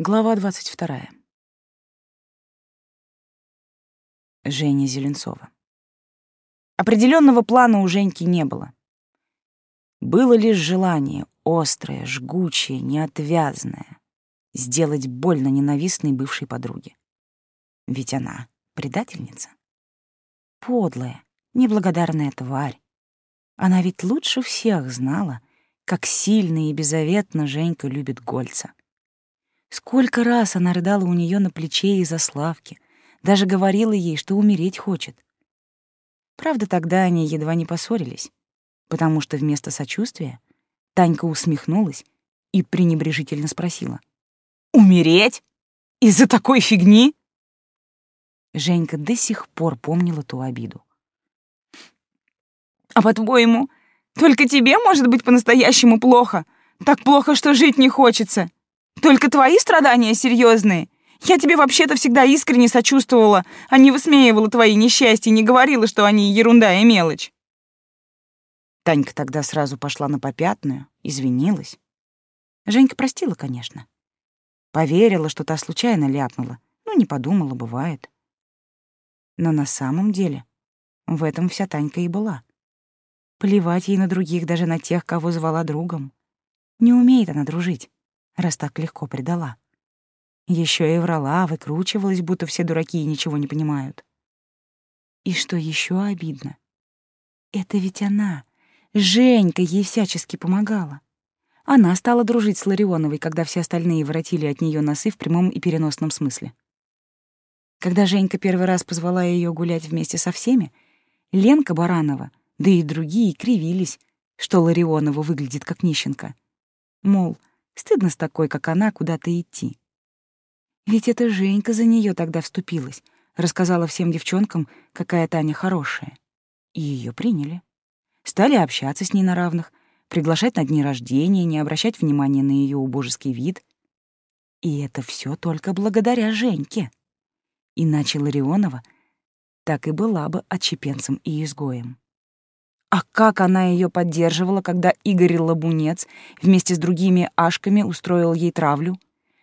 Глава двадцать вторая. Женя Зеленцова. Определенного плана у Женьки не было. Было лишь желание, острое, жгучее, неотвязное, сделать больно ненавистной бывшей подруге. Ведь она предательница. Подлая, неблагодарная тварь. Она ведь лучше всех знала, как сильно и беззаветно Женька любит Гольца. Сколько раз она рыдала у нее на плече из-за Славки, даже говорила ей, что умереть хочет. Правда, тогда они едва не поссорились, потому что вместо сочувствия Танька усмехнулась и пренебрежительно спросила. «Умереть? Из-за такой фигни?» Женька до сих пор помнила ту обиду. «А по-твоему, только тебе может быть по-настоящему плохо? Так плохо, что жить не хочется?» Только твои страдания серьезные. Я тебе вообще-то всегда искренне сочувствовала, а не высмеивала твои несчастья, не говорила, что они ерунда и мелочь. Танька тогда сразу пошла на попятную, извинилась. Женька простила, конечно. Поверила, что та случайно ляпнула. Ну, не подумала, бывает. Но на самом деле в этом вся Танька и была. Плевать ей на других, даже на тех, кого звала другом. Не умеет она дружить раз так легко предала. Еще и врала, выкручивалась, будто все дураки и ничего не понимают. И что еще обидно? Это ведь она, Женька, ей всячески помогала. Она стала дружить с Ларионовой, когда все остальные воротили от нее носы в прямом и переносном смысле. Когда Женька первый раз позвала ее гулять вместе со всеми, Ленка Баранова, да и другие кривились, что Ларионова выглядит как нищенка. Мол, Стыдно с такой, как она, куда-то идти. Ведь это Женька за нее тогда вступилась, рассказала всем девчонкам, какая Таня хорошая. И ее приняли. Стали общаться с ней на равных, приглашать на дни рождения, не обращать внимания на ее убожеский вид. И это все только благодаря Женьке. Иначе Ларионова так и была бы отчепенцем и изгоем. А как она ее поддерживала, когда Игорь Лабунец вместе с другими ашками устроил ей травлю?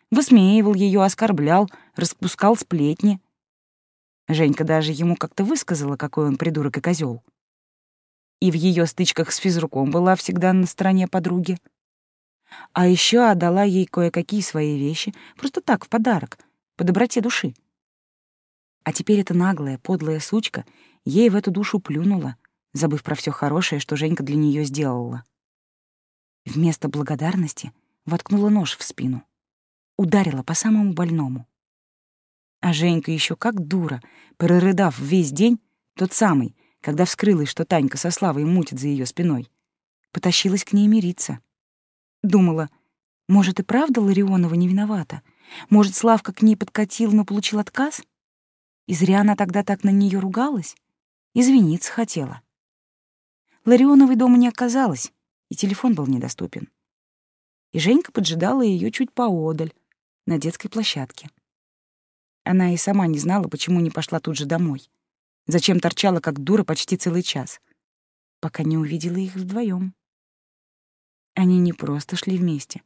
Высмеивал ее, оскорблял, распускал сплетни. Женька даже ему как-то высказала, какой он придурок и козел. И в ее стычках с физруком была всегда на стороне подруги. А еще отдала ей кое-какие свои вещи, просто так, в подарок, по доброте души. А теперь эта наглая, подлая сучка ей в эту душу плюнула — забыв про все хорошее, что Женька для нее сделала. Вместо благодарности воткнула нож в спину. Ударила по самому больному. А Женька еще как дура, прорыдав весь день, тот самый, когда вскрылась, что Танька со Славой мутит за ее спиной, потащилась к ней мириться. Думала, может, и правда Ларионова не виновата? Может, Славка к ней подкатил, но получил отказ? И зря она тогда так на нее ругалась? Извиниться хотела. Ларионовой дома не оказалось, и телефон был недоступен. И Женька поджидала ее чуть поодаль, на детской площадке. Она и сама не знала, почему не пошла тут же домой. Зачем торчала, как дура, почти целый час, пока не увидела их вдвоем. Они не просто шли вместе,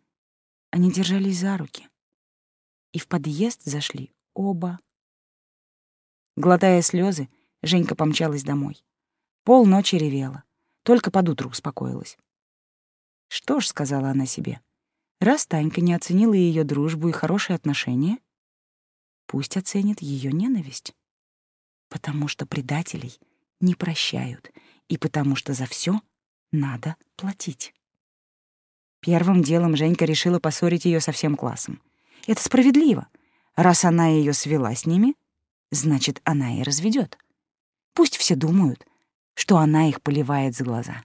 они держались за руки. И в подъезд зашли оба. Глотая слезы, Женька помчалась домой. Полночи ревела. Только под утро успокоилась. «Что ж», — сказала она себе, — «раз Танька не оценила ее дружбу и хорошие отношения, пусть оценит ее ненависть. Потому что предателей не прощают, и потому что за все надо платить». Первым делом Женька решила поссорить ее со всем классом. Это справедливо. Раз она ее свела с ними, значит, она и разведет. Пусть все думают, что она их поливает за глаза.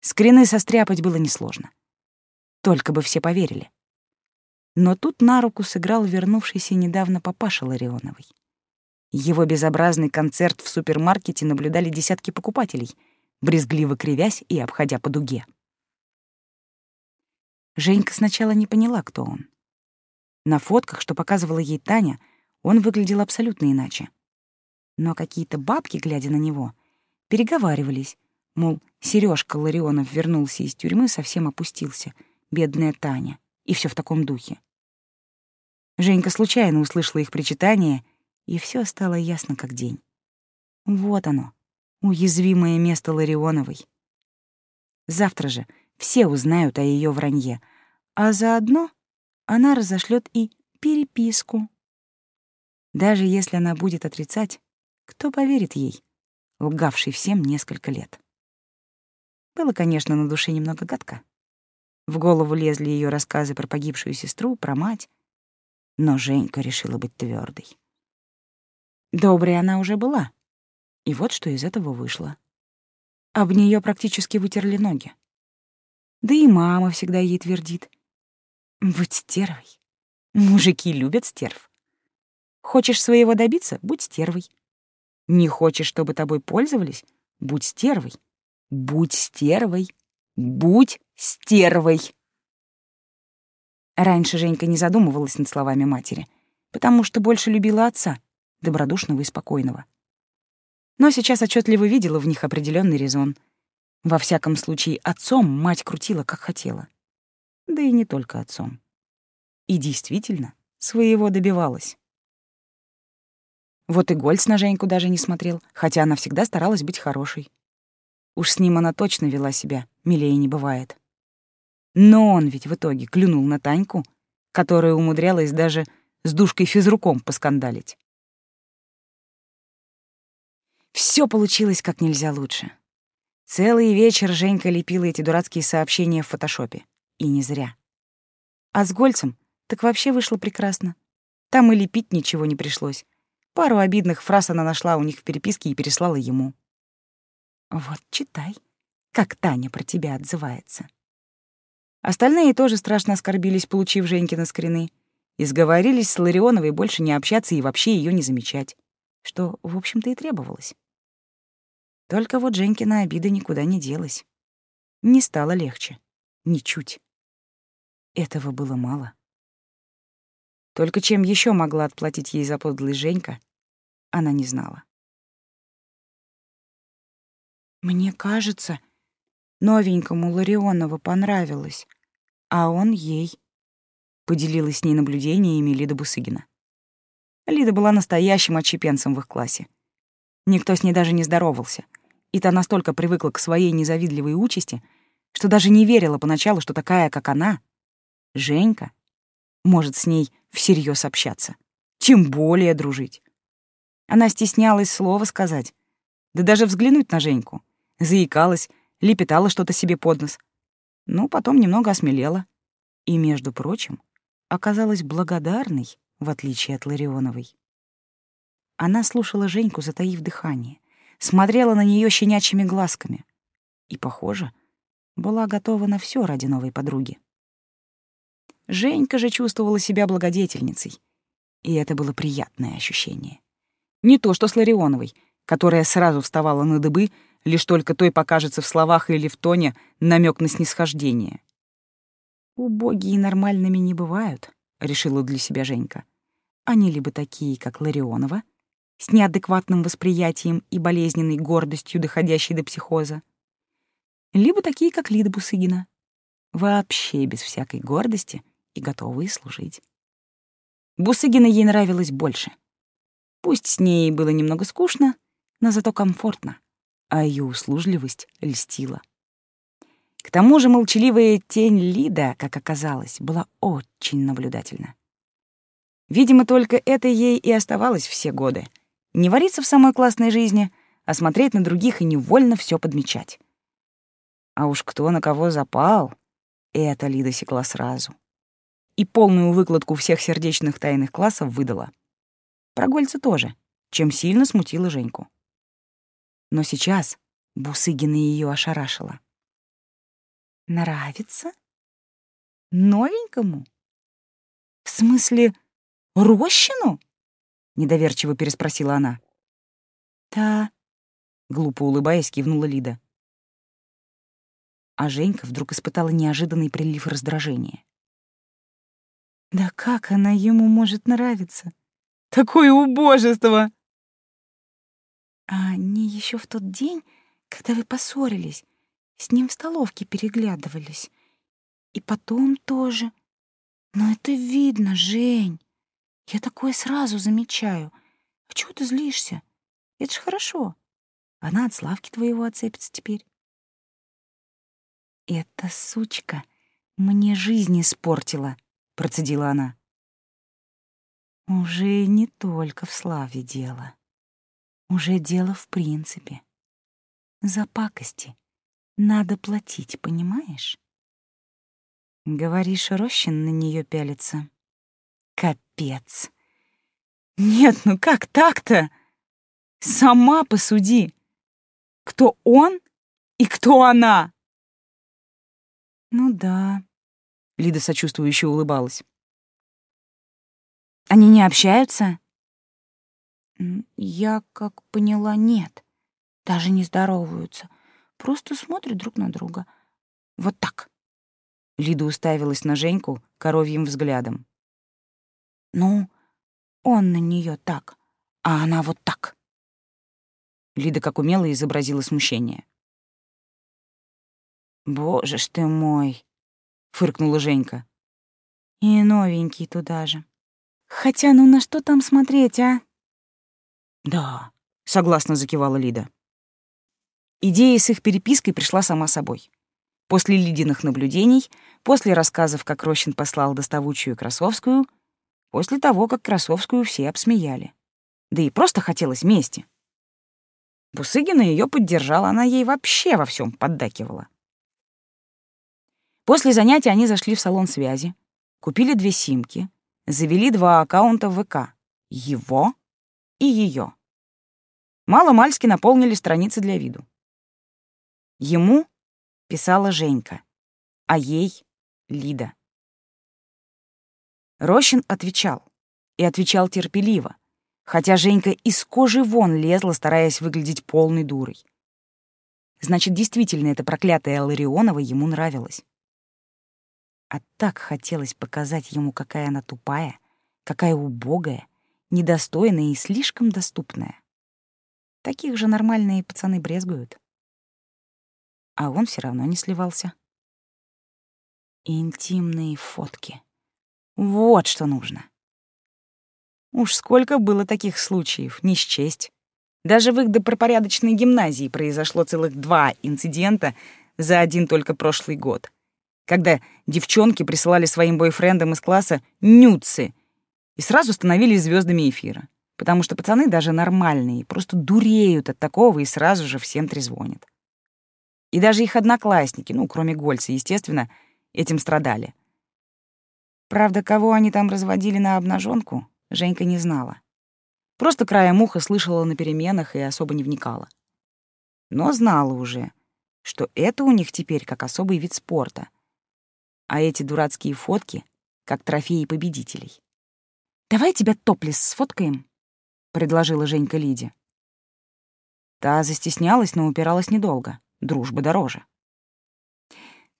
Скрины состряпать было несложно. Только бы все поверили. Но тут на руку сыграл вернувшийся недавно папаша Ларионовой. Его безобразный концерт в супермаркете наблюдали десятки покупателей, брезгливо кривясь и обходя по дуге. Женька сначала не поняла, кто он. На фотках, что показывала ей Таня, он выглядел абсолютно иначе. Но какие-то бабки, глядя на него, Переговаривались, мол, Сережка Ларионов вернулся из тюрьмы, совсем опустился, бедная Таня, и все в таком духе. Женька случайно услышала их причитание, и все стало ясно как день. Вот оно, уязвимое место Ларионовой. Завтра же все узнают о ее вранье, а заодно она разошлет и переписку. Даже если она будет отрицать, кто поверит ей, лгавшей всем несколько лет? Было, конечно, на душе немного гадко. В голову лезли ее рассказы про погибшую сестру, про мать, но Женька решила быть твердой. Доброй она уже была, и вот что из этого вышло. Об нее практически вытерли ноги. Да и мама всегда ей твердит. Будь стервой. Мужики любят стерв. Хочешь своего добиться — будь стервой. Не хочешь, чтобы тобой пользовались — будь стервой. Будь стервой. Будь стервой. Раньше Женька не задумывалась над словами матери, потому что больше любила отца, добродушного и спокойного. Но сейчас отчетливо видела в них определенный резон. Во всяком случае, отцом мать крутила, как хотела. Да и не только отцом. И действительно, своего добивалась. Вот и Гольц на Женьку даже не смотрел, хотя она всегда старалась быть хорошей. Уж с ним она точно вела себя, милее не бывает. Но он ведь в итоге клюнул на Таньку, которая умудрялась даже с душкой физруком поскандалить. Все получилось как нельзя лучше. Целый вечер Женька лепила эти дурацкие сообщения в фотошопе. И не зря. А с Гольцем так вообще вышло прекрасно. Там и лепить ничего не пришлось. Пару обидных фраз она нашла у них в переписке и переслала ему. Вот читай, как Таня про тебя отзывается. Остальные тоже страшно оскорбились, получив Женькины скрины, и сговорились с Ларионовой больше не общаться и вообще ее не замечать, что, в общем-то, и требовалось. Только вот Женькина обида никуда не делась. Не стало легче. Ничуть. Этого было мало. Только чем еще могла отплатить ей за подлость Женька, она не знала. «Мне кажется, новенькому Ларионова понравилось, а он ей», — поделилась с ней наблюдениями Лида Бусыгина. Лида была настоящим отщепенцем в их классе. Никто с ней даже не здоровался, и та настолько привыкла к своей незавидливой участи, что даже не верила поначалу, что такая, как она, Женька, может с ней всерьез общаться, тем более дружить. Она стеснялась слова сказать, да даже взглянуть на Женьку. Заикалась, лепетала что-то себе под нос. Ну, потом немного осмелела. И, между прочим, оказалась благодарной, в отличие от Ларионовой. Она слушала Женьку, затаив дыхание, смотрела на нее щенячьими глазками и, похоже, была готова на все ради новой подруги. Женька же чувствовала себя благодетельницей, и это было приятное ощущение. Не то что с Ларионовой, которая сразу вставала на дыбы, лишь только той покажется в словах или в тоне намек на снисхождение. «Убогие нормальными не бывают», — решила для себя Женька. «Они либо такие, как Ларионова, с неадекватным восприятием и болезненной гордостью, доходящей до психоза, либо такие, как Лида Бусыгина, вообще без всякой гордости и готовые служить. Бусыгина ей нравилась больше. Пусть с ней было немного скучно, но зато комфортно, а ее услужливость льстила. К тому же молчаливая тень Лида, как оказалось, была очень наблюдательна. Видимо, только это ей и оставалось все годы. Не вариться в самой классной жизни, а смотреть на других и невольно все подмечать. А уж кто на кого запал, это Лида секла сразу и полную выкладку всех сердечных тайных классов выдала. Про Гольца тоже, чем сильно смутила Женьку. Но сейчас Бусыгина ее ошарашила. «Нравится? Новенькому? В смысле, Рощину?» — недоверчиво переспросила она. «Да», — глупо улыбаясь, кивнула Лида. А Женька вдруг испытала неожиданный прилив раздражения. Да как она ему может нравиться? Такое убожество! А они еще в тот день, когда вы поссорились, с ним в столовке переглядывались. И потом тоже. Но это видно, Жень. Я такое сразу замечаю. А чего ты злишься? Это ж хорошо. Она от Славки твоего отцепится теперь. «Эта сучка мне жизнь испортила», — процедила она. «Уже не только в славе дело. Уже дело в принципе. За пакости надо платить, понимаешь?» Говоришь, Рощин на нее пялится. Капец. Нет, ну как так-то? Сама посуди. Кто он и кто она? Ну да. Лида сочувствующе улыбалась. Они не общаются? Я, как поняла, нет. Даже не здороваются. Просто смотрят друг на друга. Вот так. Лида уставилась на Женьку коровьим взглядом. «Ну, он на нее так, а она вот так». Лида как умело изобразила смущение. «Боже ж ты мой!» — фыркнула Женька. «И новенький туда же. Хотя ну на что там смотреть, а?» «Да», — согласно закивала Лида. Идея с их перепиской пришла сама собой. После Лидиных наблюдений, после рассказов, как Рощин послал доставучую Красовскую, после того, как Красовскую все обсмеяли. Да и просто хотелось мести. Бусыгина ее поддержала, она ей вообще во всем поддакивала. После занятия они зашли в салон связи, купили две симки, завели два аккаунта в ВК — его и ее. Мало-мальски наполнили страницы для виду. Ему писала Женька, а ей — Лида. Рощин отвечал. И отвечал терпеливо, хотя Женька из кожи вон лезла, стараясь выглядеть полной дурой. Значит, действительно, эта проклятая Ларионова ему нравилась. А так хотелось показать ему, какая она тупая, какая убогая, недостойная и слишком доступная. Таких же нормальные пацаны брезгуют а он все равно не сливался. Интимные фотки. Вот что нужно. Уж сколько было таких случаев, не счесть. Даже в их добропорядочной гимназии произошло целых два инцидента за один только прошлый год, когда девчонки присылали своим бойфрендам из класса нюцы и сразу становились звездами эфира, потому что пацаны даже нормальные, просто дуреют от такого и сразу же всем трезвонят. И даже их одноклассники, ну, кроме Гольца, естественно, этим страдали. Правда, кого они там разводили на обнаженку, Женька не знала. Просто краем уха слышала на переменах и особо не вникала. Но знала уже, что это у них теперь как особый вид спорта. А эти дурацкие фотки — как трофеи победителей. «Давай тебя топлес сфоткаем», — предложила Женька Лиде. Та застеснялась, но упиралась недолго дружба дороже.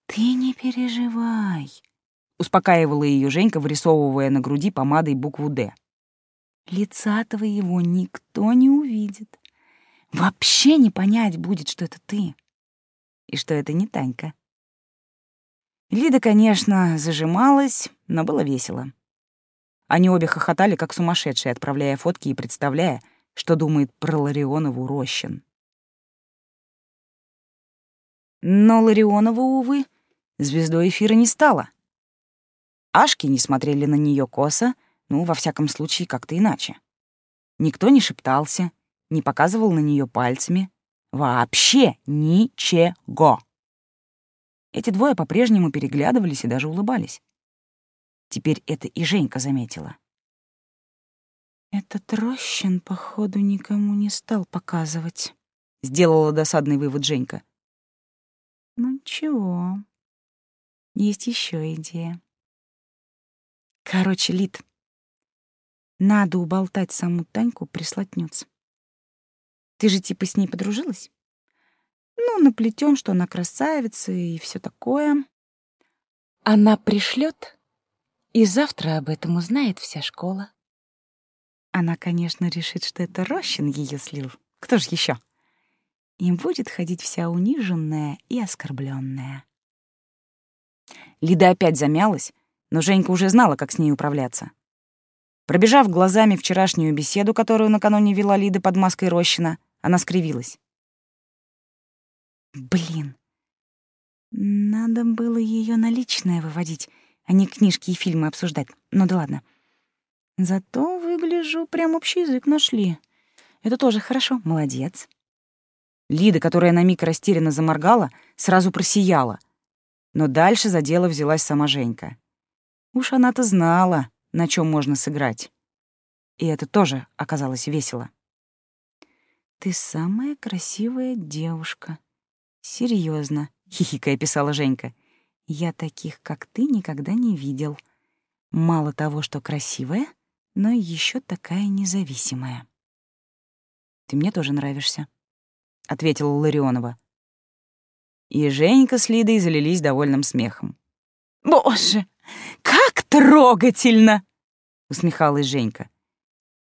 «Ты не переживай», — успокаивала ее Женька, вырисовывая на груди помадой букву «Д». «Лица твоего никто не увидит. Вообще не понять будет, что это ты и что это не Танька». Лида, конечно, зажималась, но было весело. Они обе хохотали, как сумасшедшие, отправляя фотки и представляя, что думает про Ларионову Рощин. Но Ларионова, увы, звездой эфира не стала. Ашки не смотрели на нее косо, ну, во всяком случае, как-то иначе. Никто не шептался, не показывал на нее пальцами. Вообще ничего. Эти двое по-прежнему переглядывались и даже улыбались. Теперь это и Женька заметила. «Этот Рощин, походу, никому не стал показывать», — сделала досадный вывод Женька. Ну ничего. Есть еще идея. Короче, Лид, надо уболтать саму Таньку прислать нюц. Ты же типа с ней подружилась? Ну, наплетем, что она красавица и все такое. Она пришлет, и завтра об этом узнает вся школа. Она, конечно, решит, что это Рощин ее слил. Кто же еще? им будет ходить вся униженная и оскорбленная. Лида опять замялась, но Женька уже знала, как с ней управляться. Пробежав глазами вчерашнюю беседу, которую накануне вела Лида под маской Рощина, она скривилась. Блин, надо было ее на личное выводить, а не книжки и фильмы обсуждать. Ну да ладно. Зато, выгляжу, прям общий язык нашли. Это тоже хорошо, молодец. Лида, которая на миг растерянно заморгала, сразу просияла. Но дальше за дело взялась сама Женька. Уж она-то знала, на чем можно сыграть. И это тоже оказалось весело. «Ты самая красивая девушка. Серьезно, хихикая писала Женька. «Я таких, как ты, никогда не видел. Мало того, что красивая, но еще такая независимая». «Ты мне тоже нравишься», — ответила Ларионова. И Женька с Лидой залились довольным смехом. «Боже, как трогательно!» — усмехалась Женька.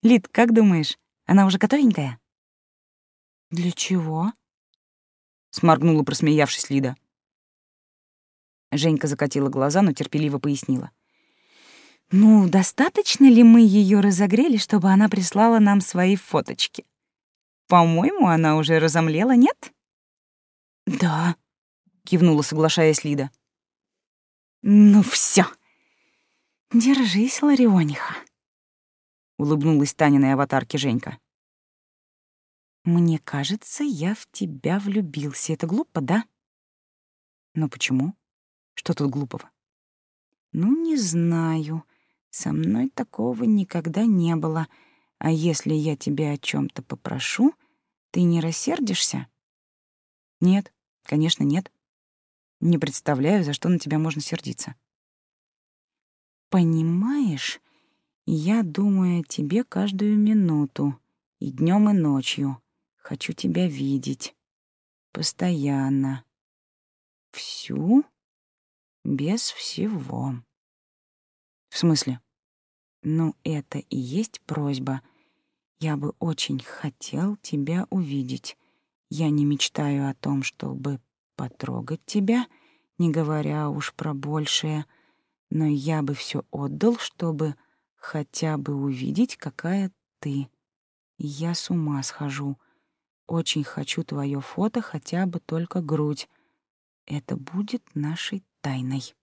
«Лид, как думаешь, она уже готовенькая?» «Для чего?» — сморгнула, просмеявшись Лида. Женька закатила глаза, но терпеливо пояснила. «Ну, достаточно ли мы ее разогрели, чтобы она прислала нам свои фоточки? По-моему, она уже разомлела, нет?» «Да», — кивнула, соглашаясь Лида. «Ну все, держись, Лариониха», — улыбнулась Таниной аватарке Женька. «Мне кажется, я в тебя влюбился. Это глупо, да?» «Но почему? Что тут глупого?» «Ну, не знаю. Со мной такого никогда не было. А если я тебя о чем то попрошу, ты не рассердишься?» «Нет, конечно, нет. Не представляю, за что на тебя можно сердиться». «Понимаешь, я думаю о тебе каждую минуту, и днем, и ночью. Хочу тебя видеть. Постоянно. Всю? Без всего. В смысле? Ну, это и есть просьба. Я бы очень хотел тебя увидеть. Я не мечтаю о том, чтобы потрогать тебя, не говоря уж про большее, но я бы все отдал, чтобы хотя бы увидеть, какая ты. Я с ума схожу. Очень хочу твое фото, хотя бы только грудь. Это будет нашей тайной.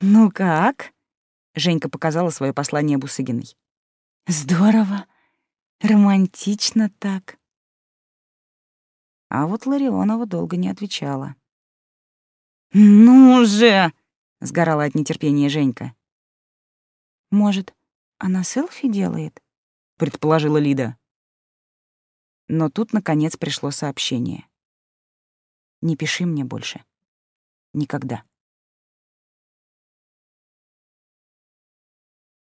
Ну как? Женька показала свое послание Бусыгиной. Здорово. Романтично так. А вот Ларионова долго не отвечала. «Ну же!» — сгорала от нетерпения Женька. «Может, она селфи делает?» — предположила Лида. Но тут, наконец, пришло сообщение. «Не пиши мне больше. Никогда».